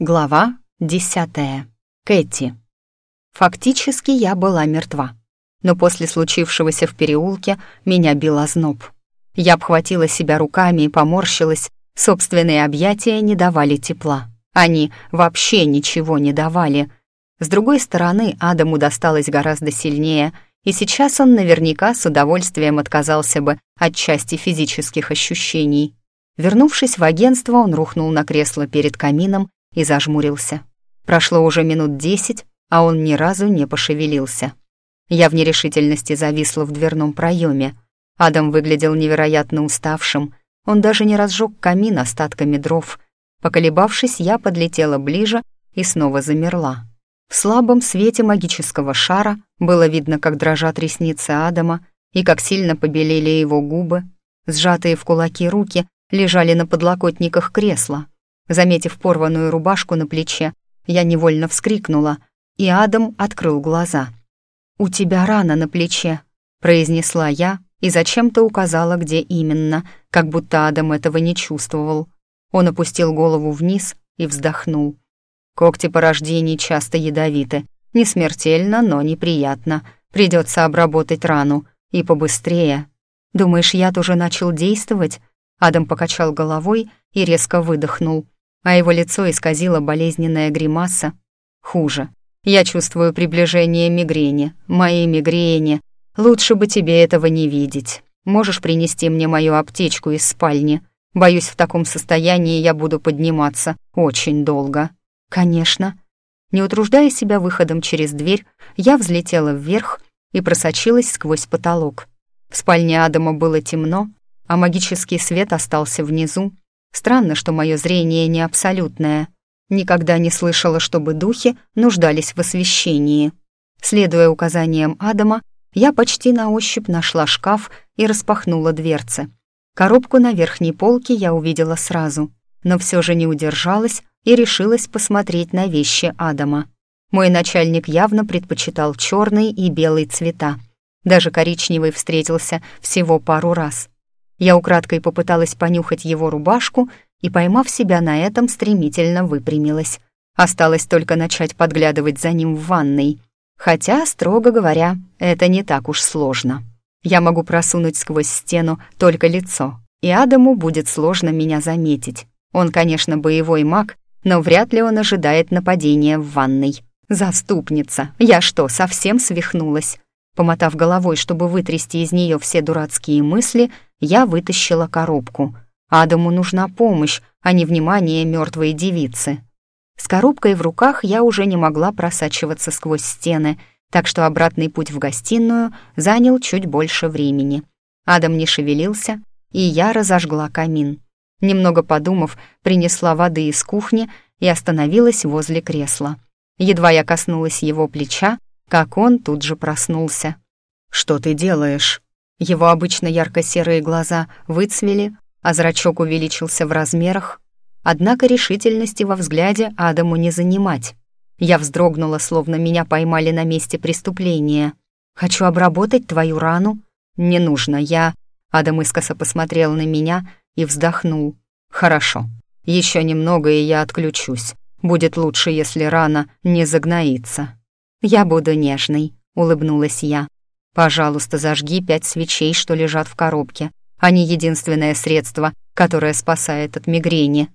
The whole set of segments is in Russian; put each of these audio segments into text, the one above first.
Глава десятая. Кэти. Фактически я была мертва. Но после случившегося в переулке меня бил озноб. Я обхватила себя руками и поморщилась. Собственные объятия не давали тепла. Они вообще ничего не давали. С другой стороны, Адаму досталось гораздо сильнее, и сейчас он наверняка с удовольствием отказался бы от части физических ощущений. Вернувшись в агентство, он рухнул на кресло перед камином и зажмурился. Прошло уже минут десять, а он ни разу не пошевелился. Я в нерешительности зависла в дверном проеме. Адам выглядел невероятно уставшим. Он даже не разжег камин остатками дров. Поколебавшись, я подлетела ближе и снова замерла. В слабом свете магического шара было видно, как дрожат ресницы Адама и как сильно побелели его губы. Сжатые в кулаки руки лежали на подлокотниках кресла. Заметив порванную рубашку на плече, я невольно вскрикнула, и Адам открыл глаза. «У тебя рана на плече», — произнесла я и зачем-то указала, где именно, как будто Адам этого не чувствовал. Он опустил голову вниз и вздохнул. «Когти порождений часто ядовиты. Не смертельно, но неприятно. Придется обработать рану. И побыстрее. Думаешь, яд уже начал действовать?» Адам покачал головой и резко выдохнул а его лицо исказило болезненная гримаса. Хуже. Я чувствую приближение мигрени, моей мигрени. Лучше бы тебе этого не видеть. Можешь принести мне мою аптечку из спальни? Боюсь, в таком состоянии я буду подниматься очень долго. Конечно. Не утруждая себя выходом через дверь, я взлетела вверх и просочилась сквозь потолок. В спальне Адама было темно, а магический свет остался внизу, Странно, что мое зрение не абсолютное. Никогда не слышала, чтобы духи нуждались в освещении. Следуя указаниям Адама, я почти на ощупь нашла шкаф и распахнула дверцы. Коробку на верхней полке я увидела сразу, но все же не удержалась и решилась посмотреть на вещи Адама. Мой начальник явно предпочитал черный и белый цвета. Даже коричневый встретился всего пару раз. Я украдкой попыталась понюхать его рубашку и, поймав себя на этом, стремительно выпрямилась. Осталось только начать подглядывать за ним в ванной. Хотя, строго говоря, это не так уж сложно. Я могу просунуть сквозь стену только лицо, и Адаму будет сложно меня заметить. Он, конечно, боевой маг, но вряд ли он ожидает нападения в ванной. Заступница, я что, совсем свихнулась? Помотав головой, чтобы вытрясти из нее все дурацкие мысли, я вытащила коробку. Адаму нужна помощь, а не внимание мертвой девицы. С коробкой в руках я уже не могла просачиваться сквозь стены, так что обратный путь в гостиную занял чуть больше времени. Адам не шевелился, и я разожгла камин. Немного подумав, принесла воды из кухни и остановилась возле кресла. Едва я коснулась его плеча, как он тут же проснулся. «Что ты делаешь?» Его обычно ярко-серые глаза выцвели, а зрачок увеличился в размерах. Однако решительности во взгляде Адаму не занимать. Я вздрогнула, словно меня поймали на месте преступления. «Хочу обработать твою рану». «Не нужно, я...» Адам искоса посмотрел на меня и вздохнул. «Хорошо. Еще немного, и я отключусь. Будет лучше, если рана не загноится». «Я буду нежной», — улыбнулась я. «Пожалуйста, зажги пять свечей, что лежат в коробке. Они единственное средство, которое спасает от мигрени».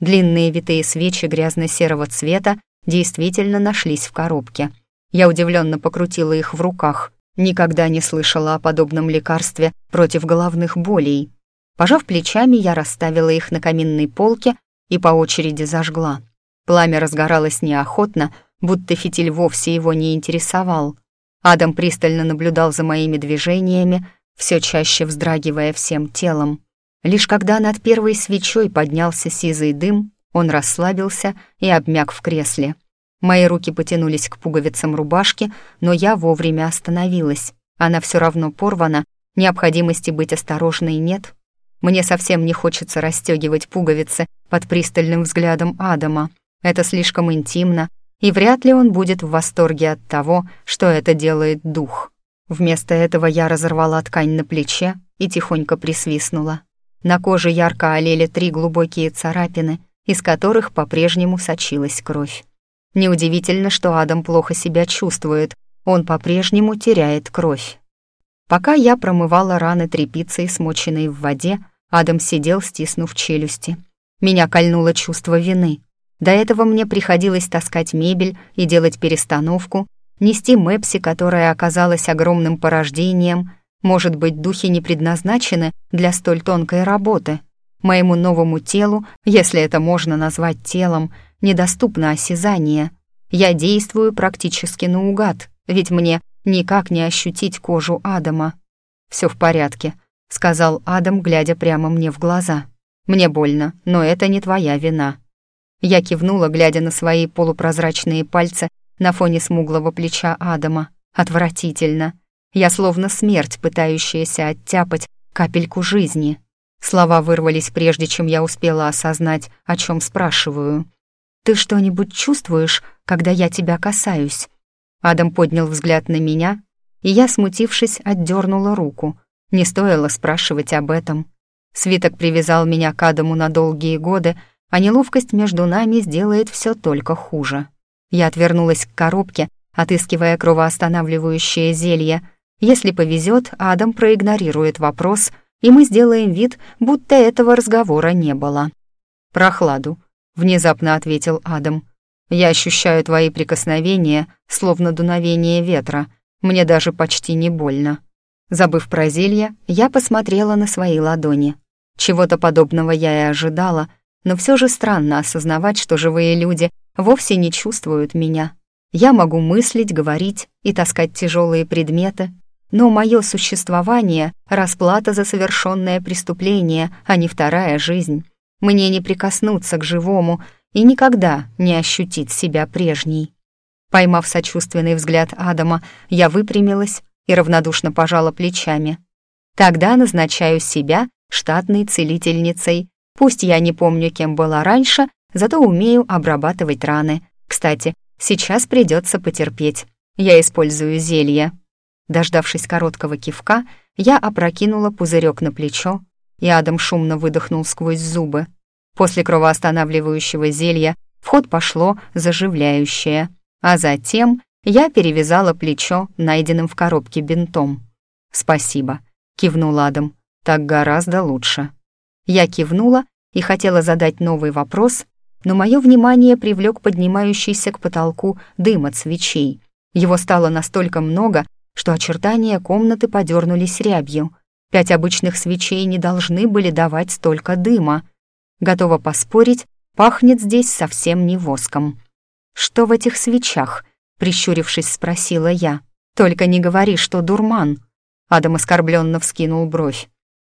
Длинные витые свечи грязно-серого цвета действительно нашлись в коробке. Я удивленно покрутила их в руках. Никогда не слышала о подобном лекарстве против головных болей. Пожав плечами, я расставила их на каминной полке и по очереди зажгла. Пламя разгоралось неохотно, будто фитиль вовсе его не интересовал. Адам пристально наблюдал за моими движениями, все чаще вздрагивая всем телом. Лишь когда над первой свечой поднялся сизый дым, он расслабился и обмяк в кресле. Мои руки потянулись к пуговицам рубашки, но я вовремя остановилась. Она все равно порвана, необходимости быть осторожной нет. Мне совсем не хочется расстегивать пуговицы под пристальным взглядом Адама. Это слишком интимно, и вряд ли он будет в восторге от того, что это делает дух. Вместо этого я разорвала ткань на плече и тихонько присвистнула. На коже ярко олели три глубокие царапины, из которых по-прежнему сочилась кровь. Неудивительно, что Адам плохо себя чувствует, он по-прежнему теряет кровь. Пока я промывала раны тряпицей, смоченной в воде, Адам сидел, стиснув челюсти. Меня кольнуло чувство вины. До этого мне приходилось таскать мебель и делать перестановку, нести Мэпси, которая оказалась огромным порождением. Может быть, духи не предназначены для столь тонкой работы. Моему новому телу, если это можно назвать телом, недоступно осязание. Я действую практически наугад, ведь мне никак не ощутить кожу Адама. «Все в порядке», — сказал Адам, глядя прямо мне в глаза. «Мне больно, но это не твоя вина». Я кивнула, глядя на свои полупрозрачные пальцы на фоне смуглого плеча Адама. Отвратительно. Я словно смерть, пытающаяся оттяпать капельку жизни. Слова вырвались, прежде чем я успела осознать, о чем спрашиваю. «Ты что-нибудь чувствуешь, когда я тебя касаюсь?» Адам поднял взгляд на меня, и я, смутившись, отдернула руку. Не стоило спрашивать об этом. Свиток привязал меня к Адаму на долгие годы, а неловкость между нами сделает все только хуже. Я отвернулась к коробке, отыскивая кровоостанавливающее зелье. Если повезет, Адам проигнорирует вопрос, и мы сделаем вид, будто этого разговора не было. «Прохладу», — внезапно ответил Адам. «Я ощущаю твои прикосновения, словно дуновение ветра. Мне даже почти не больно». Забыв про зелье, я посмотрела на свои ладони. Чего-то подобного я и ожидала, но все же странно осознавать, что живые люди вовсе не чувствуют меня. Я могу мыслить, говорить и таскать тяжелые предметы, но мое существование — расплата за совершенное преступление, а не вторая жизнь. Мне не прикоснуться к живому и никогда не ощутить себя прежней. Поймав сочувственный взгляд Адама, я выпрямилась и равнодушно пожала плечами. Тогда назначаю себя штатной целительницей. Пусть я не помню, кем была раньше, зато умею обрабатывать раны. Кстати, сейчас придется потерпеть. Я использую зелье. Дождавшись короткого кивка, я опрокинула пузырек на плечо, и Адам шумно выдохнул сквозь зубы. После кровоостанавливающего зелья в ход пошло заживляющее, а затем я перевязала плечо найденным в коробке бинтом. «Спасибо», — кивнул Адам. «Так гораздо лучше». Я кивнула и хотела задать новый вопрос, но мое внимание привлек поднимающийся к потолку дым от свечей. Его стало настолько много, что очертания комнаты подернулись рябью. Пять обычных свечей не должны были давать столько дыма. Готова поспорить, пахнет здесь совсем не воском. Что в этих свечах? Прищурившись, спросила я. «Только не говори, что дурман». Адам оскорбленно вскинул бровь.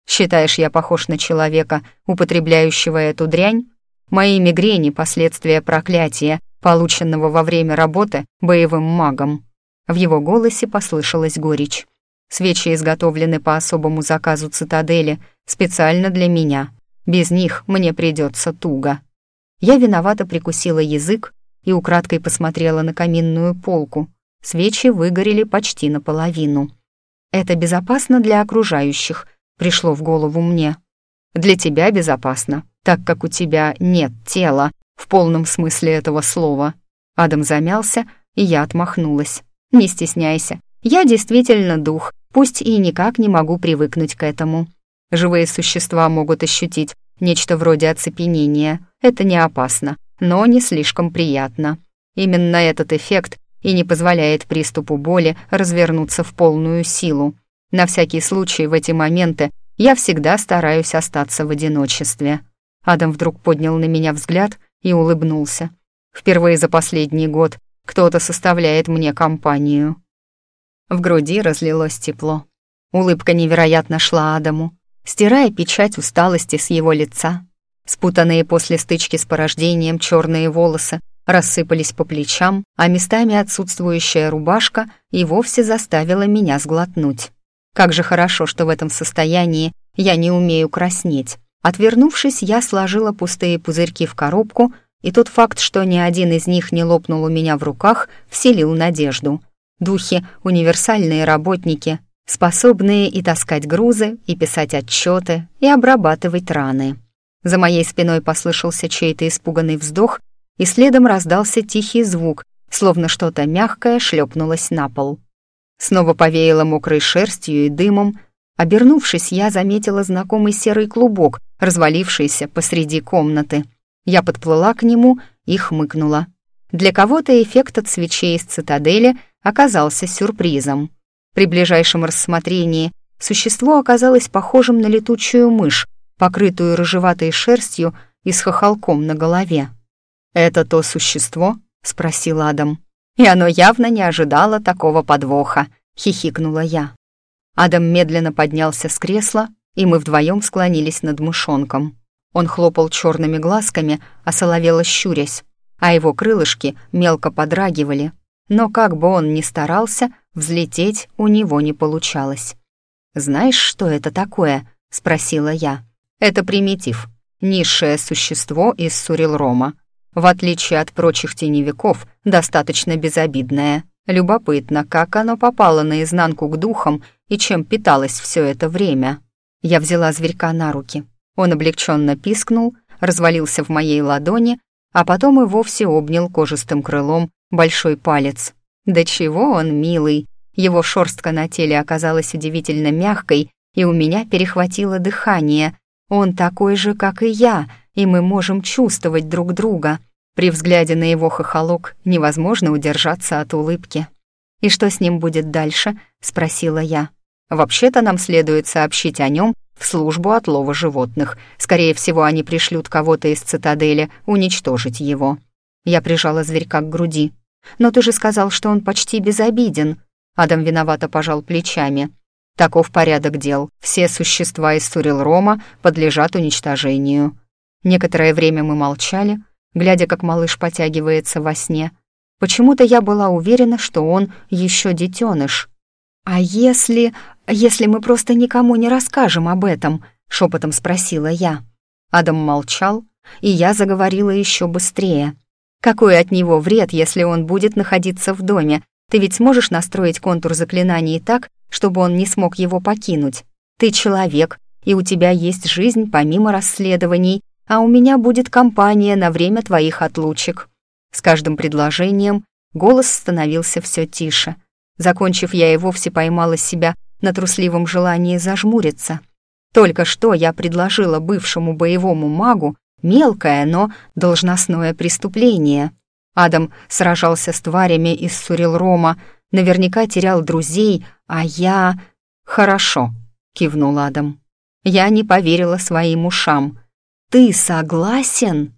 «Считаешь, я похож на человека, употребляющего эту дрянь? Мои мигрени — последствия проклятия, полученного во время работы боевым магом». В его голосе послышалась горечь. «Свечи изготовлены по особому заказу цитадели, специально для меня. Без них мне придется туго». Я виновато прикусила язык, и украдкой посмотрела на каминную полку. Свечи выгорели почти наполовину. «Это безопасно для окружающих», — пришло в голову мне. «Для тебя безопасно, так как у тебя нет тела, в полном смысле этого слова». Адам замялся, и я отмахнулась. «Не стесняйся, я действительно дух, пусть и никак не могу привыкнуть к этому. Живые существа могут ощутить нечто вроде оцепенения, это не опасно, но не слишком приятно. Именно этот эффект и не позволяет приступу боли развернуться в полную силу. На всякий случай в эти моменты я всегда стараюсь остаться в одиночестве. Адам вдруг поднял на меня взгляд и улыбнулся. Впервые за последний год кто-то составляет мне компанию. В груди разлилось тепло. Улыбка невероятно шла Адаму, стирая печать усталости с его лица. Спутанные после стычки с порождением черные волосы рассыпались по плечам, а местами отсутствующая рубашка и вовсе заставила меня сглотнуть. Как же хорошо, что в этом состоянии я не умею краснеть. Отвернувшись, я сложила пустые пузырьки в коробку, и тот факт, что ни один из них не лопнул у меня в руках, вселил надежду. Духи — универсальные работники, способные и таскать грузы, и писать отчеты, и обрабатывать раны. За моей спиной послышался чей-то испуганный вздох, и следом раздался тихий звук, словно что-то мягкое шлепнулось на пол. Снова повеяло мокрой шерстью и дымом. Обернувшись, я заметила знакомый серый клубок, развалившийся посреди комнаты. Я подплыла к нему и хмыкнула. Для кого-то эффект от свечей из цитадели оказался сюрпризом. При ближайшем рассмотрении существо оказалось похожим на летучую мышь, покрытую рыжеватой шерстью и с хохолком на голове. «Это то существо?» — спросил Адам. «И оно явно не ожидало такого подвоха», — хихикнула я. Адам медленно поднялся с кресла, и мы вдвоем склонились над мышонком. Он хлопал черными глазками, осоловело щурясь, а его крылышки мелко подрагивали. Но как бы он ни старался, взлететь у него не получалось. «Знаешь, что это такое?» — спросила я. «Это примитив, низшее существо из Сурилрома. В отличие от прочих теневиков, достаточно безобидное. Любопытно, как оно попало наизнанку к духам и чем питалось все это время». Я взяла зверька на руки. Он облегченно пискнул, развалился в моей ладони, а потом и вовсе обнял кожистым крылом большой палец. Да чего он милый! Его шорстка на теле оказалась удивительно мягкой, и у меня перехватило дыхание. Он такой же, как и я, и мы можем чувствовать друг друга. При взгляде на его хохолок невозможно удержаться от улыбки. «И что с ним будет дальше?» — спросила я. «Вообще-то нам следует сообщить о нем в службу отлова животных. Скорее всего, они пришлют кого-то из цитадели уничтожить его». Я прижала зверька к груди. «Но ты же сказал, что он почти безобиден». Адам виновато пожал плечами. «Таков порядок дел. Все существа из Сурилрома подлежат уничтожению». Некоторое время мы молчали, глядя, как малыш потягивается во сне. Почему-то я была уверена, что он еще детеныш. «А если... если мы просто никому не расскажем об этом?» — шепотом спросила я. Адам молчал, и я заговорила еще быстрее. «Какой от него вред, если он будет находиться в доме? Ты ведь сможешь настроить контур заклинаний так, чтобы он не смог его покинуть? Ты человек, и у тебя есть жизнь помимо расследований, а у меня будет компания на время твоих отлучек». С каждым предложением голос становился все тише — Закончив, я и вовсе поймала себя на трусливом желании зажмуриться. Только что я предложила бывшему боевому магу мелкое, но должностное преступление. Адам сражался с тварями из Сурилрома, наверняка терял друзей, а я... «Хорошо», — кивнул Адам. Я не поверила своим ушам. «Ты согласен?»